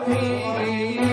me.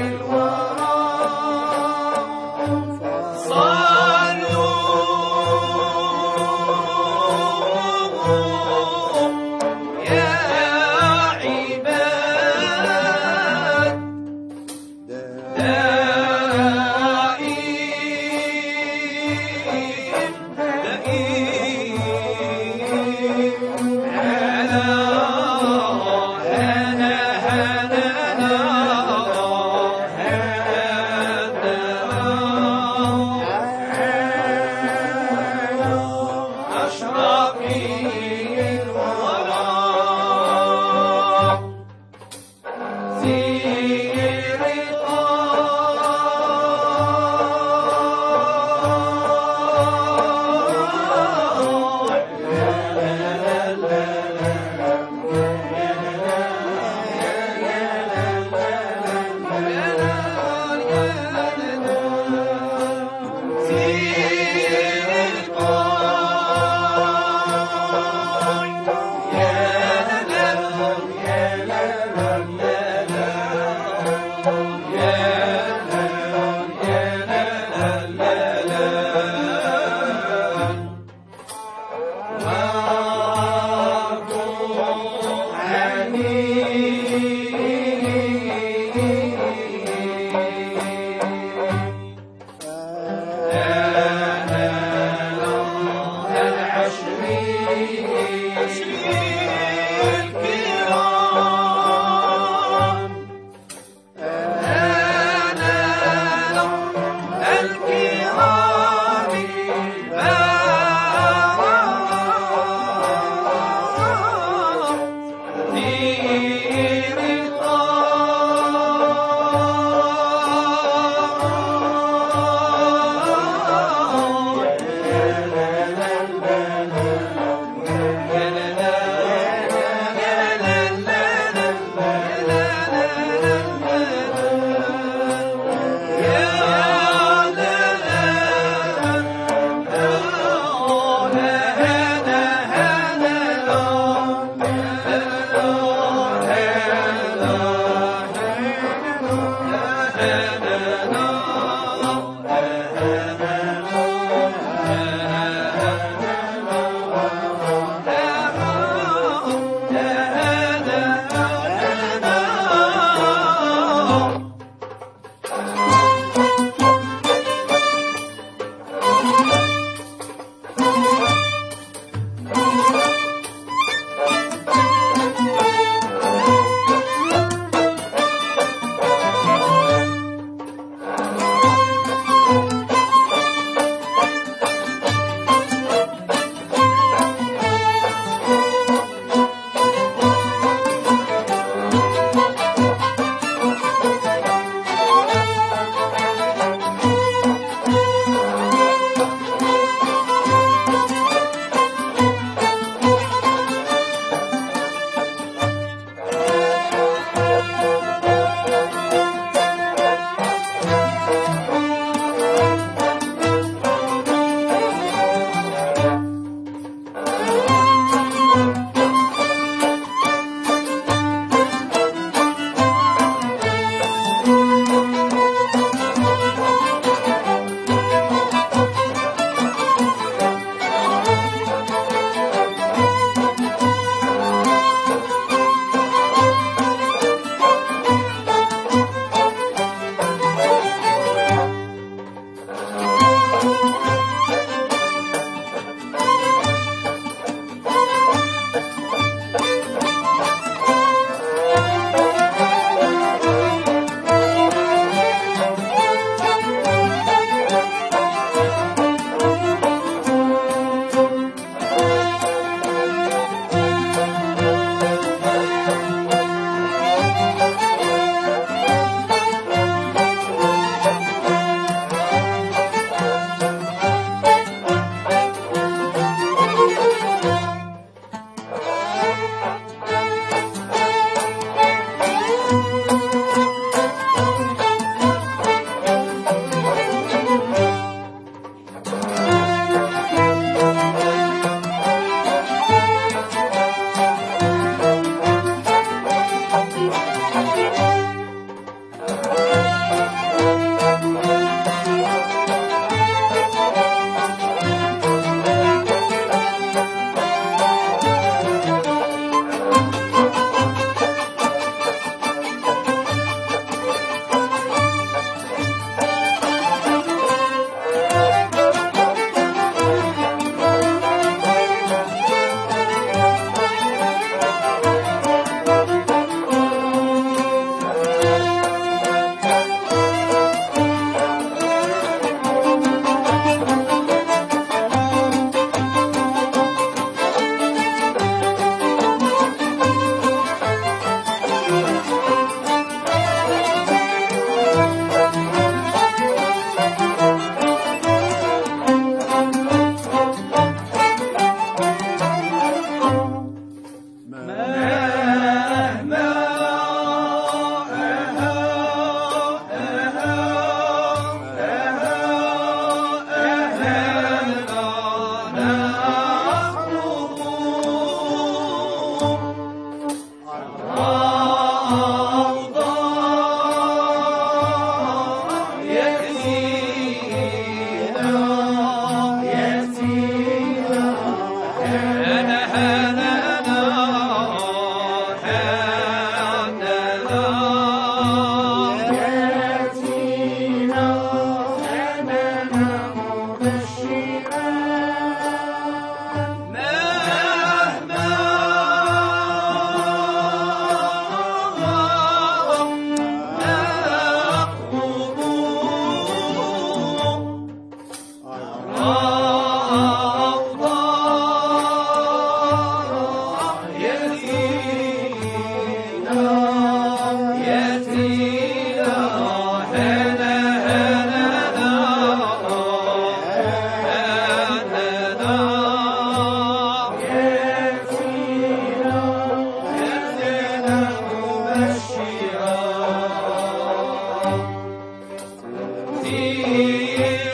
yeah.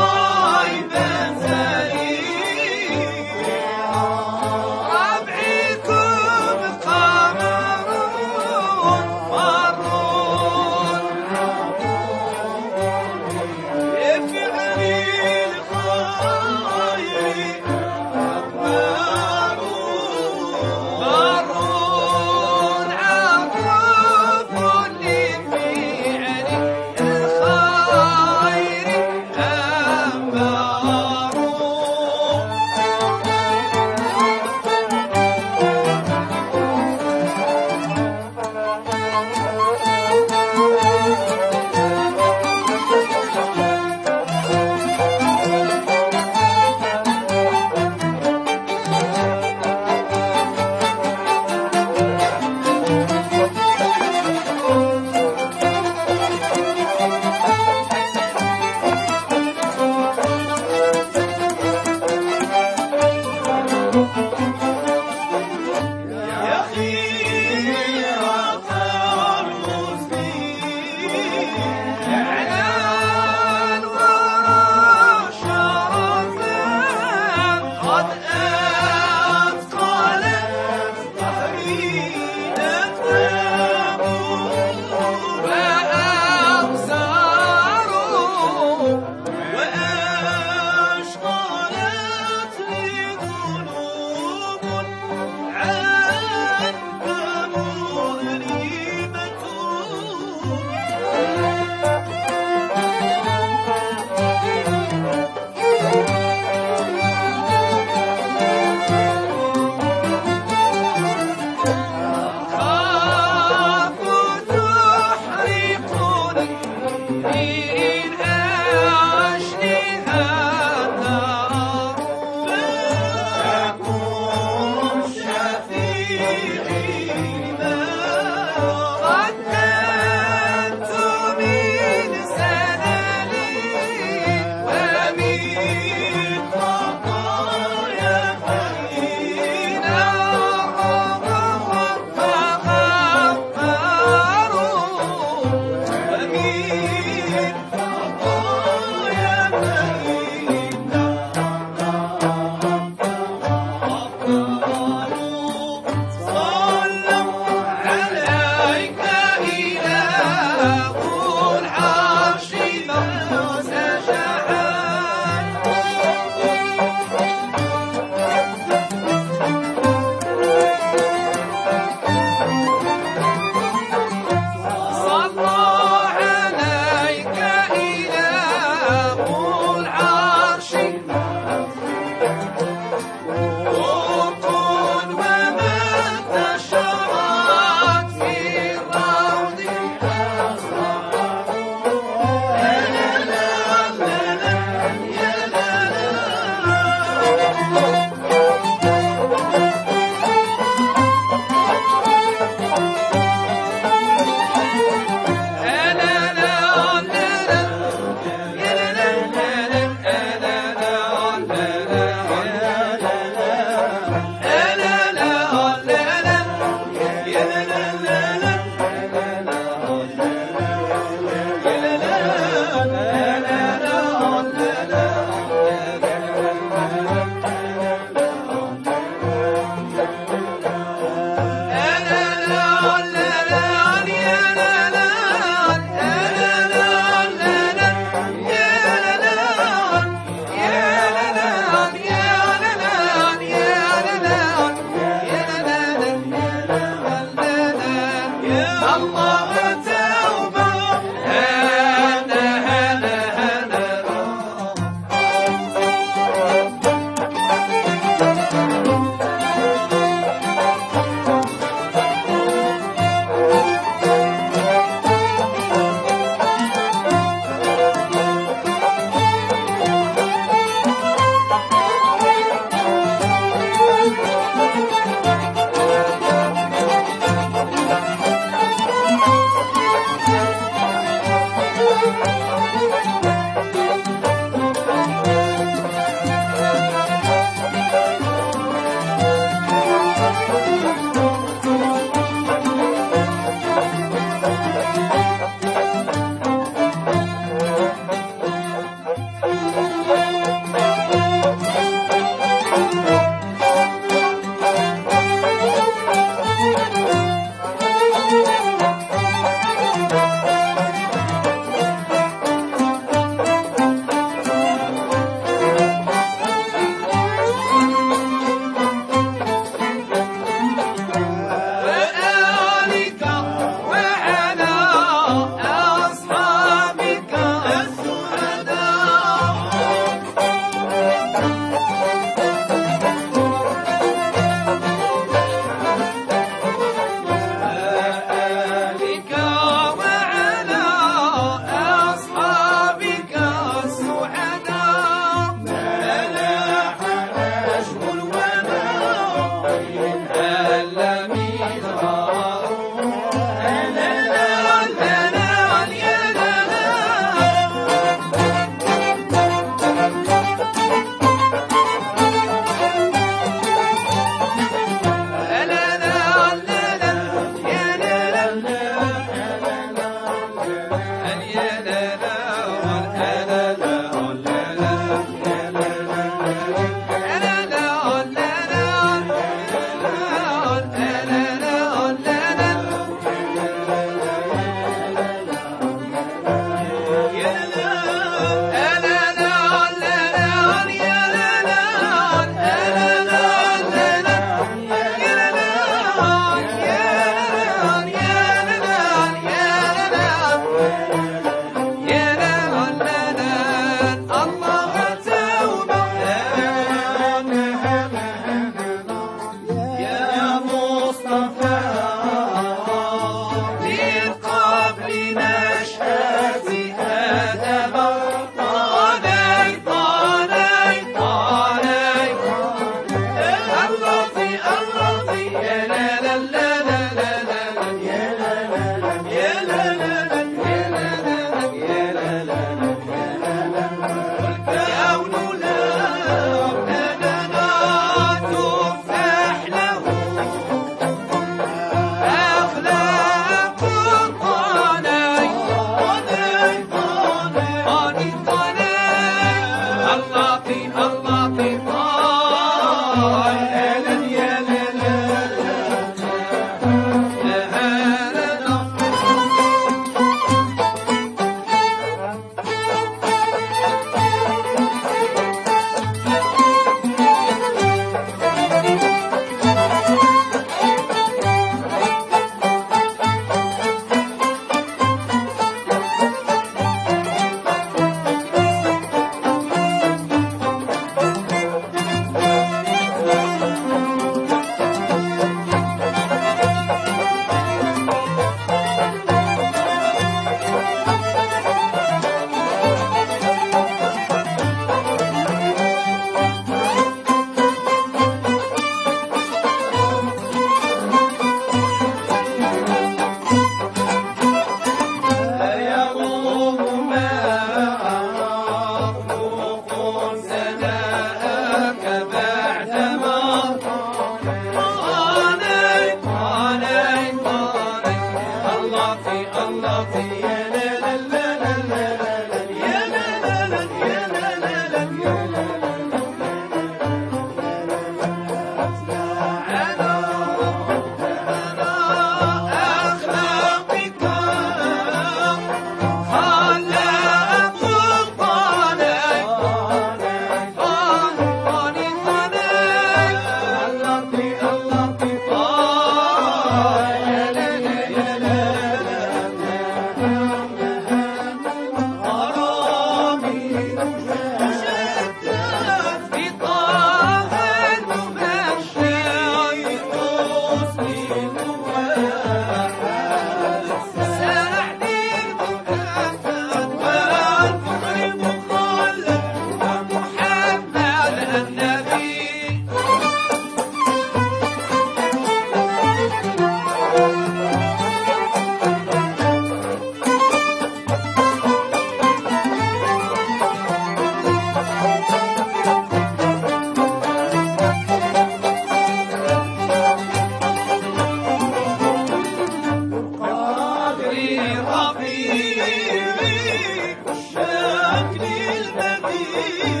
Oh, oh, oh.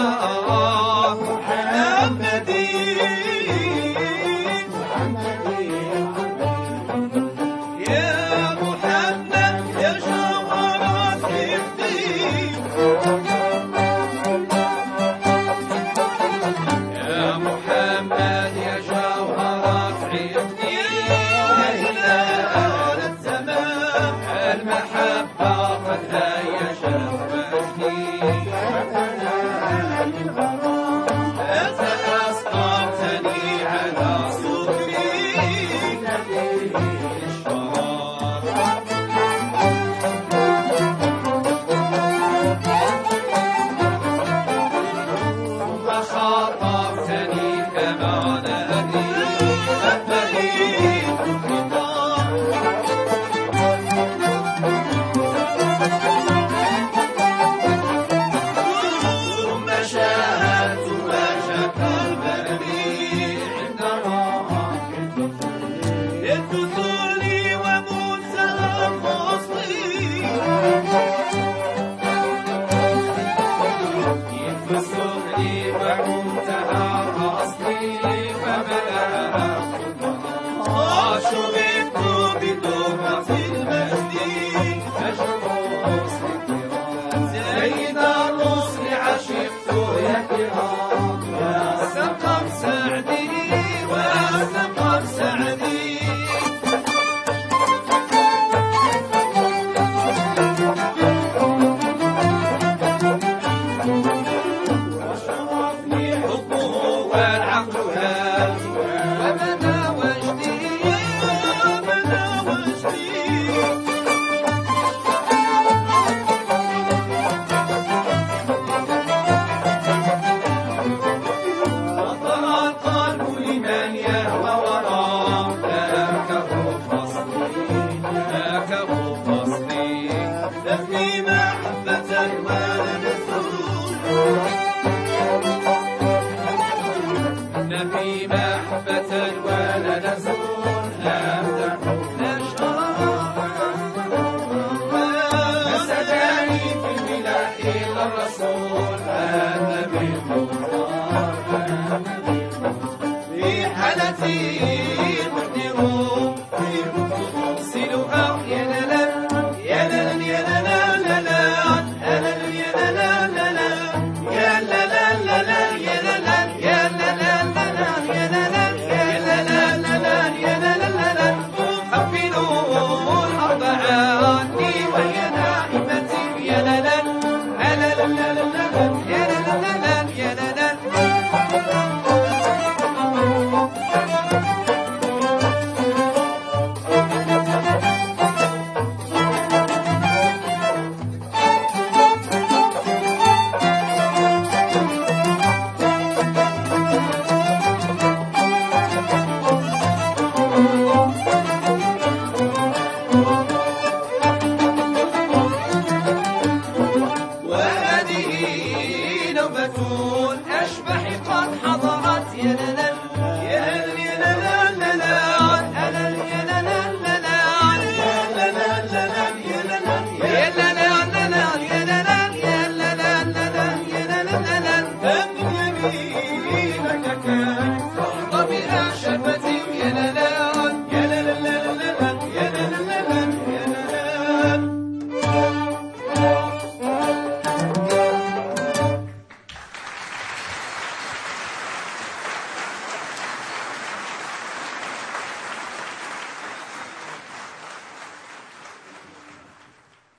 Allah.